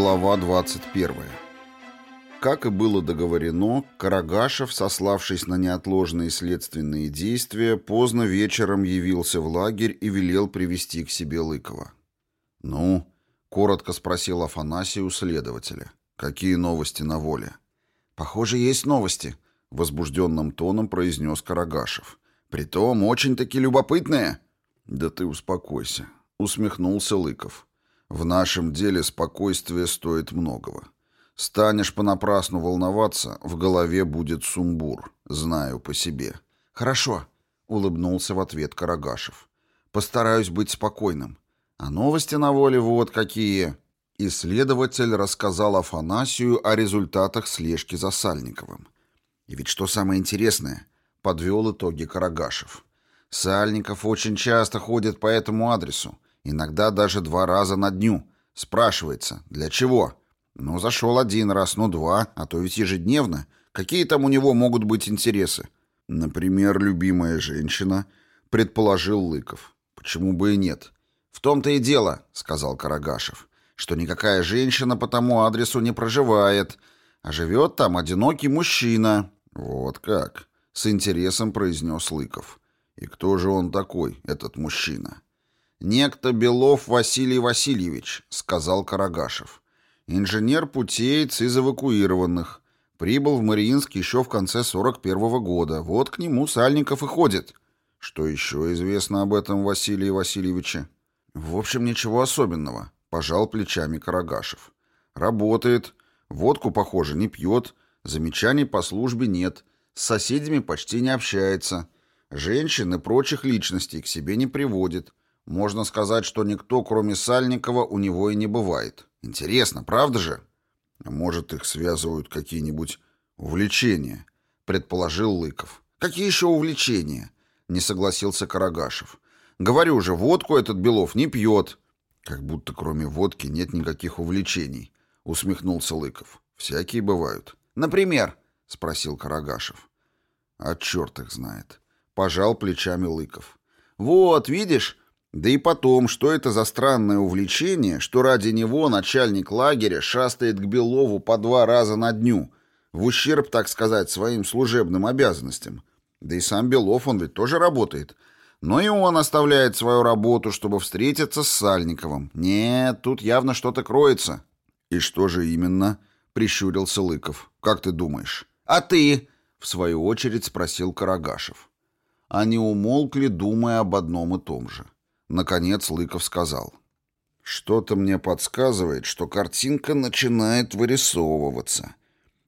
Глава 21. Как и было договорено, Карагашев, сославшись на неотложные следственные действия, поздно вечером явился в лагерь и велел привести к себе Лыкова. «Ну?» — коротко спросил Афанасий у следователя. «Какие новости на воле?» «Похоже, есть новости», — возбужденным тоном произнес Карагашев. «Притом очень-таки любопытные». «Да ты успокойся», — усмехнулся Лыков. В нашем деле спокойствие стоит многого. Станешь понапрасну волноваться, в голове будет сумбур, знаю по себе. Хорошо, улыбнулся в ответ Карагашев. Постараюсь быть спокойным. А новости на воле вот какие. Исследователь рассказал Афанасию о результатах слежки за Сальниковым. И ведь что самое интересное, подвел итоги Карагашев. Сальников очень часто ходит по этому адресу, Иногда даже два раза на дню. Спрашивается, для чего? Ну, зашел один раз, ну два, а то ведь ежедневно. Какие там у него могут быть интересы? Например, любимая женщина, предположил Лыков. Почему бы и нет? В том-то и дело, сказал Карагашев, что никакая женщина по тому адресу не проживает, а живет там одинокий мужчина. Вот как, с интересом произнес Лыков. И кто же он такой, этот мужчина? «Некто Белов Василий Васильевич», — сказал Карагашев. «Инженер-путеец из эвакуированных. Прибыл в Мариинск еще в конце 41-го года. Вот к нему Сальников и ходит». «Что еще известно об этом Василии Васильевиче?» «В общем, ничего особенного», — пожал плечами Карагашев. «Работает. Водку, похоже, не пьет. Замечаний по службе нет. С соседями почти не общается. Женщин и прочих личностей к себе не приводит. Можно сказать, что никто, кроме Сальникова, у него и не бывает. Интересно, правда же? Может, их связывают какие-нибудь увлечения, предположил Лыков. Какие еще увлечения? Не согласился Карагашев. Говорю же, водку этот Белов не пьет. Как будто кроме водки нет никаких увлечений, усмехнулся Лыков. Всякие бывают. Например, спросил Карагашев. А черт их знает. Пожал плечами Лыков. Вот, видишь, да и потом, что это за странное увлечение, что ради него начальник лагеря шастает к Белову по два раза на дню, в ущерб, так сказать, своим служебным обязанностям. Да и сам Белов, он ведь тоже работает. Но и он оставляет свою работу, чтобы встретиться с Сальниковым. Нет, тут явно что-то кроется. «И что же именно?» — прищурился Лыков. «Как ты думаешь?» «А ты?» — в свою очередь спросил Карагашев. Они умолкли, думая об одном и том же. Наконец Лыков сказал. «Что-то мне подсказывает, что картинка начинает вырисовываться.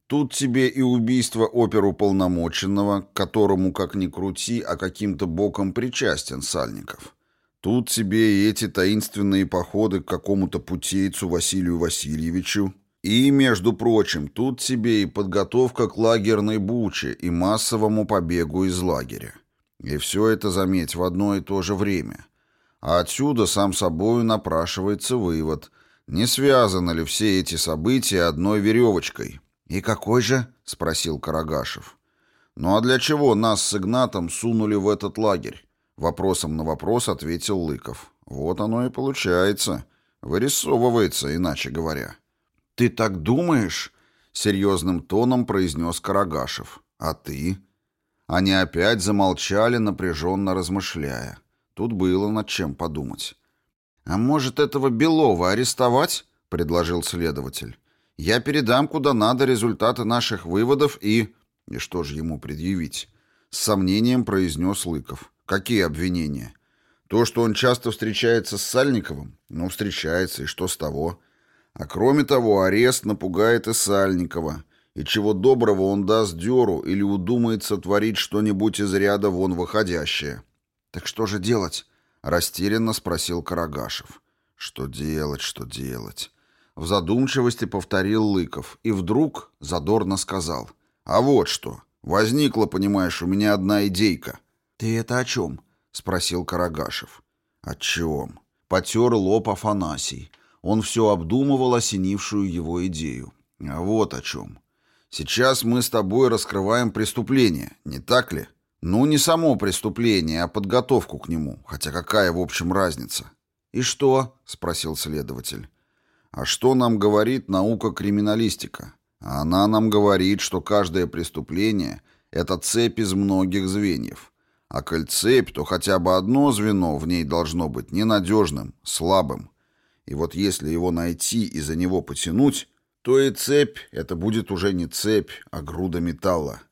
Тут тебе и убийство оперуполномоченного, к которому, как ни крути, а каким-то боком причастен Сальников. Тут тебе и эти таинственные походы к какому-то путейцу Василию Васильевичу. И, между прочим, тут тебе и подготовка к лагерной буче и массовому побегу из лагеря. И все это, заметь, в одно и то же время». А отсюда сам собою напрашивается вывод, не связаны ли все эти события одной веревочкой. «И какой же?» — спросил Карагашев. «Ну а для чего нас с Игнатом сунули в этот лагерь?» Вопросом на вопрос ответил Лыков. «Вот оно и получается. Вырисовывается, иначе говоря». «Ты так думаешь?» — серьезным тоном произнес Карагашев. «А ты?» Они опять замолчали, напряженно размышляя. Тут было над чем подумать. «А может, этого Белова арестовать?» — предложил следователь. «Я передам куда надо результаты наших выводов и...» «И что же ему предъявить?» С сомнением произнес Лыков. «Какие обвинения?» «То, что он часто встречается с Сальниковым? Ну, встречается, и что с того?» «А кроме того, арест напугает и Сальникова, и чего доброго он даст дёру или удумается творить что-нибудь из ряда вон выходящее». «Так что же делать?» — растерянно спросил Карагашев. «Что делать, что делать?» В задумчивости повторил Лыков и вдруг задорно сказал. «А вот что. Возникла, понимаешь, у меня одна идейка». «Ты это о чем?» — спросил Карагашев. «О чем?» — потер лоб Афанасий. Он все обдумывал осенившую его идею. «А вот о чем. Сейчас мы с тобой раскрываем преступление, не так ли?» Ну, не само преступление, а подготовку к нему. Хотя какая, в общем, разница? «И что?» — спросил следователь. А что нам говорит наука-криминалистика? Она нам говорит, что каждое преступление — это цепь из многих звеньев. А коль цепь, то хотя бы одно звено в ней должно быть ненадежным, слабым. И вот если его найти и за него потянуть, то и цепь — это будет уже не цепь, а груда металла.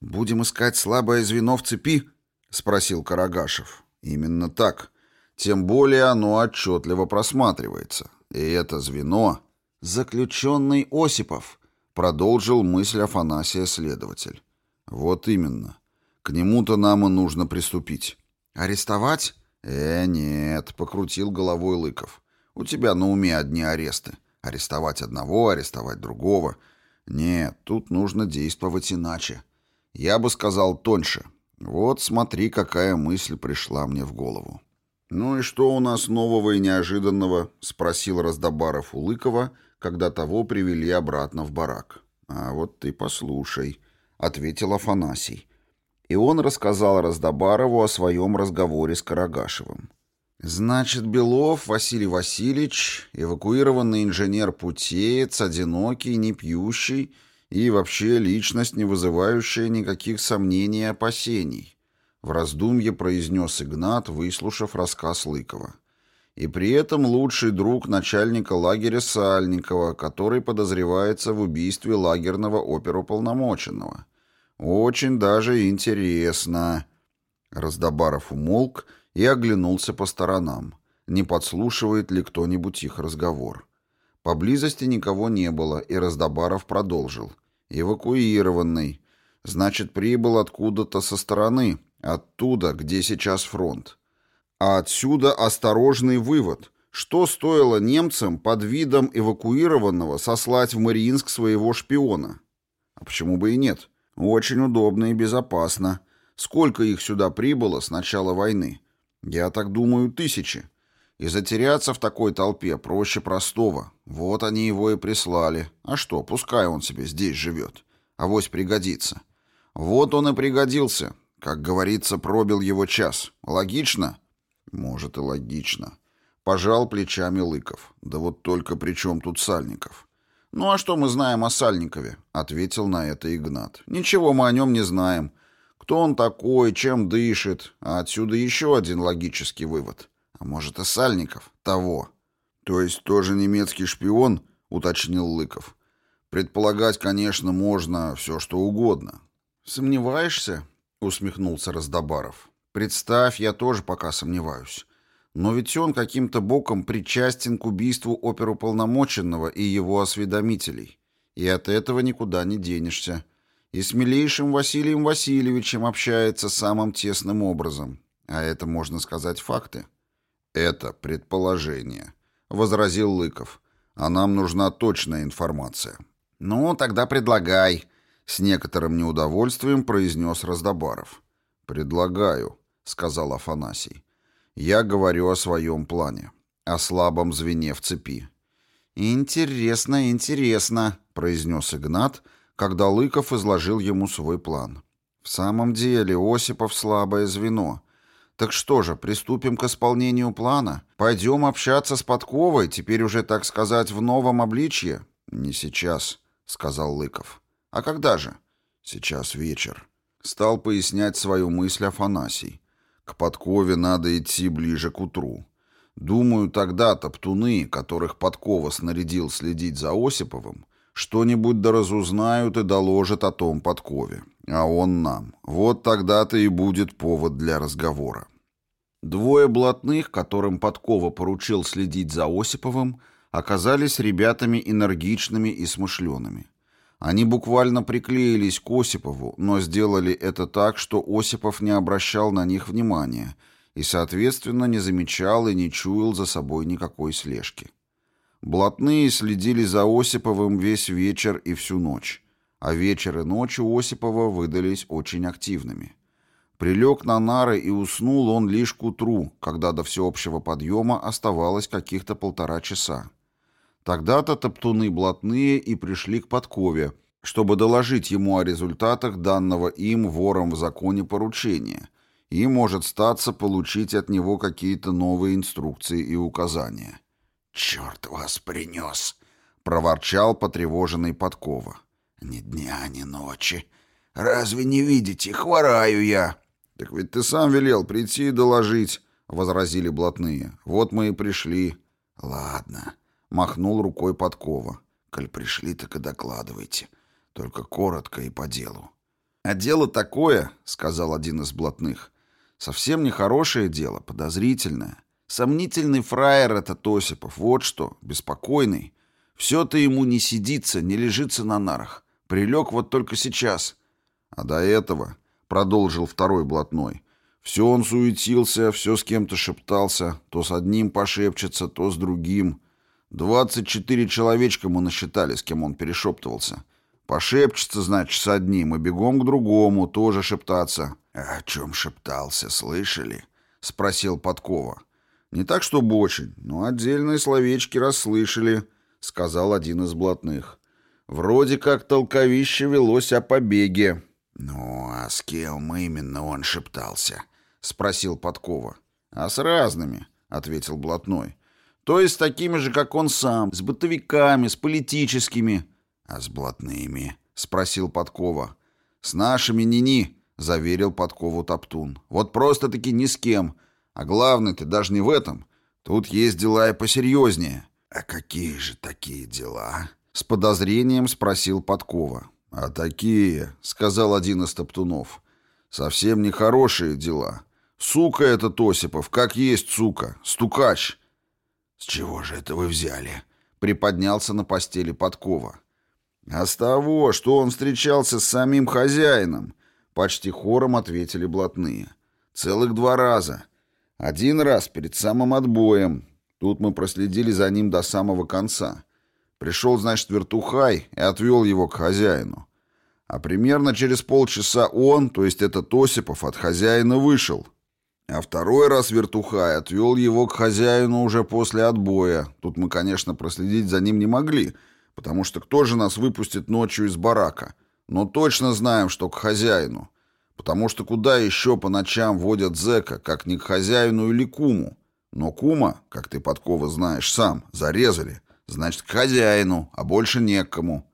«Будем искать слабое звено в цепи?» — спросил Карагашев. «Именно так. Тем более оно отчетливо просматривается. И это звено — заключенный Осипов», — продолжил мысль Афанасия следователь. «Вот именно. К нему-то нам и нужно приступить». «Арестовать?» «Э, нет», — покрутил головой Лыков. «У тебя на уме одни аресты. Арестовать одного, арестовать другого. Нет, тут нужно действовать иначе. Я бы сказал тоньше. Вот смотри, какая мысль пришла мне в голову. «Ну и что у нас нового и неожиданного?» — спросил Раздобаров у Лыкова, когда того привели обратно в барак. «А вот ты послушай», — ответил Афанасий. И он рассказал Раздобарову о своем разговоре с Карагашевым. Значит, Белов Василий Васильевич, эвакуированный инженер-путеец, одинокий, не пьющий и вообще личность, не вызывающая никаких сомнений и опасений. В раздумье произнес Игнат, выслушав рассказ Лыкова. И при этом лучший друг начальника лагеря Сальникова, который подозревается в убийстве лагерного оперуполномоченного. Очень даже интересно. Раздобаров умолк и оглянулся по сторонам. Не подслушивает ли кто-нибудь их разговор? Поблизости никого не было, и Раздобаров продолжил. «Эвакуированный. Значит, прибыл откуда-то со стороны, оттуда, где сейчас фронт. А отсюда осторожный вывод. Что стоило немцам под видом эвакуированного сослать в Мариинск своего шпиона? А почему бы и нет? Очень удобно и безопасно. Сколько их сюда прибыло с начала войны? Я так думаю, тысячи. И затеряться в такой толпе проще простого. Вот они его и прислали. А что, пускай он себе здесь живет. Авось пригодится. Вот он и пригодился. Как говорится, пробил его час. Логично? Может и логично. Пожал плечами Лыков. Да вот только при чем тут Сальников? Ну а что мы знаем о Сальникове? Ответил на это Игнат. Ничего мы о нем не знаем. Кто он такой, чем дышит, а отсюда еще один логический вывод. А может и Сальников? Того. То есть тоже немецкий шпион, уточнил Лыков. Предполагать, конечно, можно все, что угодно. Сомневаешься? Усмехнулся Раздобаров. Представь, я тоже пока сомневаюсь. Но ведь он каким-то боком причастен к убийству оперуполномоченного и его осведомителей. И от этого никуда не денешься и с милейшим Василием Васильевичем общается самым тесным образом. А это, можно сказать, факты. Это предположение, возразил Лыков. А нам нужна точная информация. Ну, тогда предлагай, с некоторым неудовольствием произнес Раздобаров. Предлагаю, сказал Афанасий. Я говорю о своем плане, о слабом звене в цепи. «Интересно, интересно», — произнес Игнат, — когда Лыков изложил ему свой план. В самом деле Осипов слабое звено. Так что же, приступим к исполнению плана? Пойдем общаться с Подковой, теперь уже, так сказать, в новом обличье? Не сейчас, сказал Лыков. А когда же? Сейчас вечер. Стал пояснять свою мысль Афанасий. К Подкове надо идти ближе к утру. Думаю, тогда топтуны, которых Подкова снарядил следить за Осиповым, что-нибудь да разузнают и доложат о том подкове. А он нам. Вот тогда-то и будет повод для разговора. Двое блатных, которым Подкова поручил следить за Осиповым, оказались ребятами энергичными и смышленными. Они буквально приклеились к Осипову, но сделали это так, что Осипов не обращал на них внимания и, соответственно, не замечал и не чуял за собой никакой слежки. Блатные следили за Осиповым весь вечер и всю ночь, а вечер и ночь у Осипова выдались очень активными. Прилег на нары и уснул он лишь к утру, когда до всеобщего подъема оставалось каких-то полтора часа. Тогда-то топтуны блатные и пришли к подкове, чтобы доложить ему о результатах данного им вором в законе поручения и, может статься, получить от него какие-то новые инструкции и указания. Черт вас принес!» — проворчал потревоженный подкова. «Ни дня, ни ночи. Разве не видите, хвораю я!» «Так ведь ты сам велел прийти и доложить», — возразили блатные. «Вот мы и пришли». «Ладно», — махнул рукой подкова. «Коль пришли, так и докладывайте. Только коротко и по делу». «А дело такое», — сказал один из блатных. «Совсем нехорошее дело, подозрительное. Сомнительный фраер этот Осипов, вот что, беспокойный. Все-то ему не сидится, не лежится на нарах. Прилег вот только сейчас. А до этого, — продолжил второй блатной, — все он суетился, все с кем-то шептался, то с одним пошепчется, то с другим. Двадцать четыре человечка мы насчитали, с кем он перешептывался. Пошепчется, значит, с одним, и бегом к другому, тоже шептаться. — О чем шептался, слышали? — спросил Подкова. «Не так, чтобы очень, но отдельные словечки расслышали», — сказал один из блатных. «Вроде как толковище велось о побеге». «Ну, а с кем именно он шептался?» — спросил Подкова. «А с разными», — ответил блатной. «То есть с такими же, как он сам, с бытовиками, с политическими». «А с блатными?» — спросил Подкова. «С нашими ни-ни», — заверил Подкову Топтун. «Вот просто-таки ни с кем. А главное-то даже не в этом. Тут есть дела и посерьезнее. А какие же такие дела? С подозрением спросил Подкова. А такие, сказал один из топтунов, совсем нехорошие дела. Сука этот Осипов, как есть сука, стукач. С чего же это вы взяли? Приподнялся на постели Подкова. А с того, что он встречался с самим хозяином, почти хором ответили блатные. Целых два раза. Один раз перед самым отбоем. Тут мы проследили за ним до самого конца. Пришел, значит, вертухай и отвел его к хозяину. А примерно через полчаса он, то есть этот Осипов, от хозяина вышел. А второй раз вертухай отвел его к хозяину уже после отбоя. Тут мы, конечно, проследить за ним не могли, потому что кто же нас выпустит ночью из барака? Но точно знаем, что к хозяину. Потому что куда еще по ночам водят зэка, как не к хозяину или куму? Но кума, как ты, Подкова, знаешь сам, зарезали. Значит, к хозяину, а больше не к кому.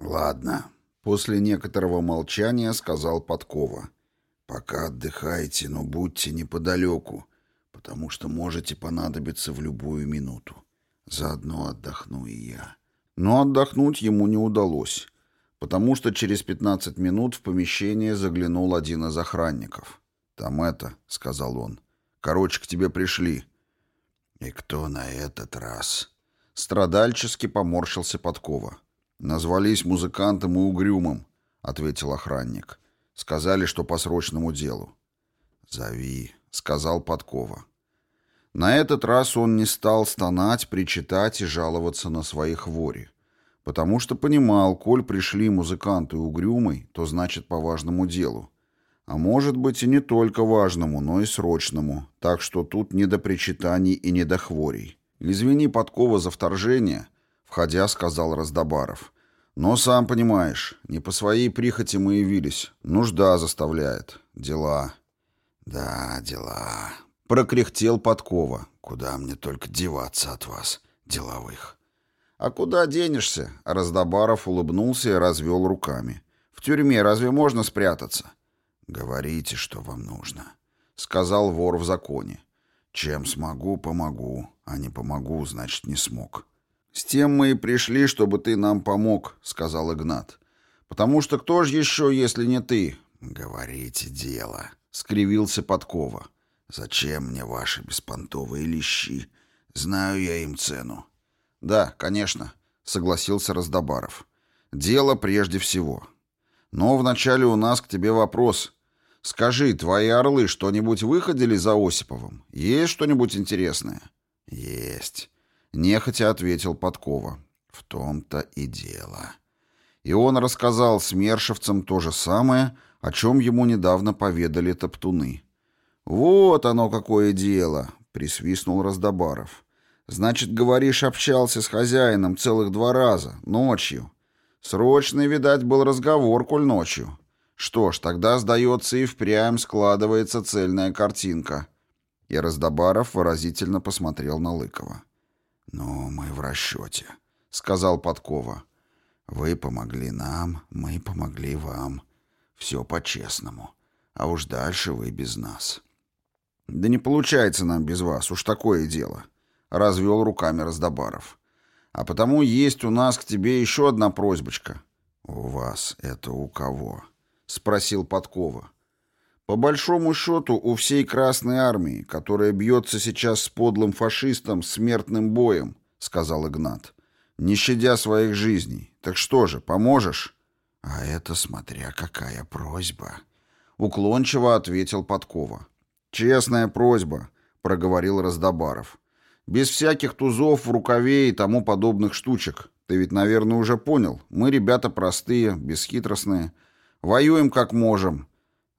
Ладно. После некоторого молчания сказал Подкова. Пока отдыхайте, но будьте неподалеку, потому что можете понадобиться в любую минуту. Заодно отдохну и я. Но отдохнуть ему не удалось потому что через 15 минут в помещение заглянул один из охранников. «Там это», — сказал он. «Короче, к тебе пришли». «И кто на этот раз?» Страдальчески поморщился Подкова. «Назвались музыкантом и угрюмым», — ответил охранник. «Сказали, что по срочному делу». «Зови», — сказал Подкова. На этот раз он не стал стонать, причитать и жаловаться на свои хвори потому что понимал, коль пришли музыканты угрюмой, то значит по важному делу. А может быть и не только важному, но и срочному, так что тут не до причитаний и не до хворей. «Извини, Подкова, за вторжение», — входя сказал Раздобаров. «Но сам понимаешь, не по своей прихоти мы явились. Нужда заставляет. Дела». «Да, дела», — прокряхтел Подкова. «Куда мне только деваться от вас, деловых?» «А куда денешься?» Раздобаров улыбнулся и развел руками. «В тюрьме разве можно спрятаться?» «Говорите, что вам нужно», — сказал вор в законе. «Чем смогу, помогу, а не помогу, значит, не смог». «С тем мы и пришли, чтобы ты нам помог», — сказал Игнат. «Потому что кто же еще, если не ты?» «Говорите дело», — скривился Подкова. «Зачем мне ваши беспонтовые лещи? Знаю я им цену. «Да, конечно», — согласился Раздобаров. «Дело прежде всего. Но вначале у нас к тебе вопрос. Скажи, твои орлы что-нибудь выходили за Осиповым? Есть что-нибудь интересное?» «Есть», — нехотя ответил Подкова. «В том-то и дело». И он рассказал смершевцам то же самое, о чем ему недавно поведали топтуны. «Вот оно какое дело!» — присвистнул Раздобаров. Значит, говоришь, общался с хозяином целых два раза, ночью. Срочный, видать, был разговор, коль ночью. Что ж, тогда, сдается, и впрямь складывается цельная картинка. И Раздобаров выразительно посмотрел на Лыкова. «Но мы в расчете», — сказал Подкова. «Вы помогли нам, мы помогли вам. Все по-честному. А уж дальше вы без нас». «Да не получается нам без вас, уж такое дело», — развел руками Раздобаров. «А потому есть у нас к тебе еще одна просьбочка». «У вас это у кого?» — спросил Подкова. По большому счету, у всей Красной Армии, которая бьется сейчас с подлым фашистом смертным боем, — сказал Игнат, — не щадя своих жизней. Так что же, поможешь? — А это смотря какая просьба, — уклончиво ответил Подкова. — Честная просьба, — проговорил Раздобаров. — Без всяких тузов в рукаве и тому подобных штучек. Ты ведь, наверное, уже понял. Мы ребята простые, бесхитростные. Воюем как можем. —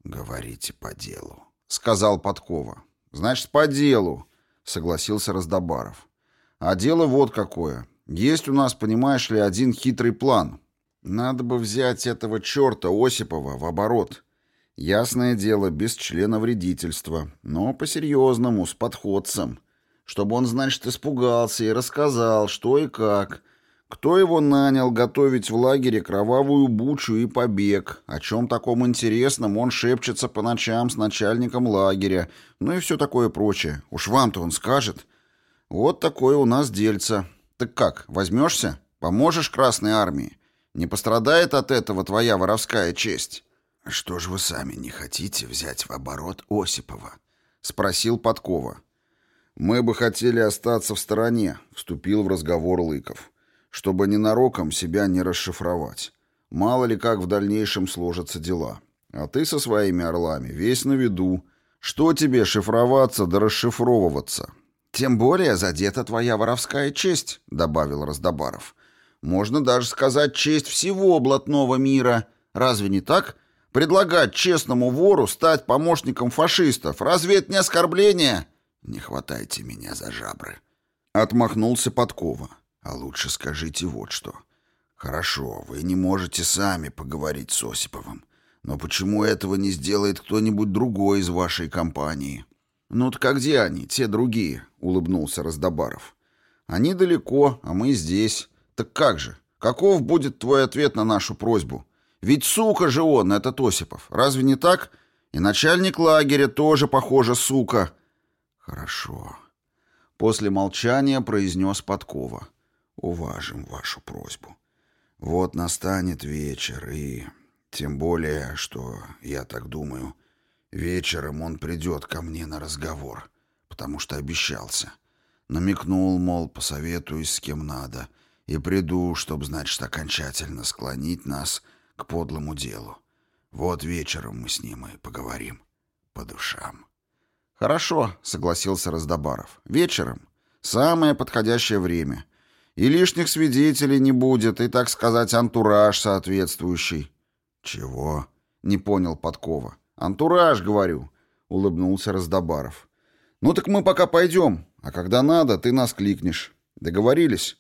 «Говорите по делу», — сказал Подкова. «Значит, по делу», — согласился Раздобаров. «А дело вот какое. Есть у нас, понимаешь ли, один хитрый план. Надо бы взять этого черта Осипова в оборот. Ясное дело, без члена вредительства, но по-серьезному, с подходцем. Чтобы он, значит, испугался и рассказал, что и как, кто его нанял готовить в лагере кровавую бучу и побег? О чем таком интересном он шепчется по ночам с начальником лагеря, ну и все такое прочее. Уж вам-то он скажет. Вот такое у нас дельце. Так как, возьмешься? Поможешь Красной Армии? Не пострадает от этого твоя воровская честь? Что ж вы сами не хотите взять в оборот Осипова? Спросил Подкова. Мы бы хотели остаться в стороне, вступил в разговор Лыков чтобы ненароком себя не расшифровать. Мало ли как в дальнейшем сложатся дела. А ты со своими орлами весь на виду. Что тебе шифроваться да расшифровываться? Тем более задета твоя воровская честь, добавил Раздобаров. Можно даже сказать честь всего блатного мира. Разве не так? Предлагать честному вору стать помощником фашистов. Разве это не оскорбление? Не хватайте меня за жабры. Отмахнулся Подкова. А лучше скажите вот что. Хорошо, вы не можете сами поговорить с Осиповым. Но почему этого не сделает кто-нибудь другой из вашей компании? Ну так а где они, те другие? Улыбнулся Раздобаров. Они далеко, а мы здесь. Так как же? Каков будет твой ответ на нашу просьбу? Ведь сука же он, этот Осипов. Разве не так? И начальник лагеря тоже, похоже, сука. Хорошо. После молчания произнес Подкова уважим вашу просьбу. Вот настанет вечер, и... Тем более, что, я так думаю, вечером он придет ко мне на разговор, потому что обещался. Намекнул, мол, посоветуюсь с кем надо, и приду, чтобы, значит, окончательно склонить нас к подлому делу. Вот вечером мы с ним и поговорим по душам. «Хорошо», — согласился Раздобаров. «Вечером. Самое подходящее время. И лишних свидетелей не будет, и, так сказать, антураж соответствующий. Чего? Не понял Подкова. Антураж, говорю, улыбнулся Раздобаров. Ну так мы пока пойдем, а когда надо, ты нас кликнешь. Договорились?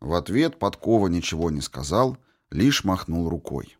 В ответ Подкова ничего не сказал, лишь махнул рукой.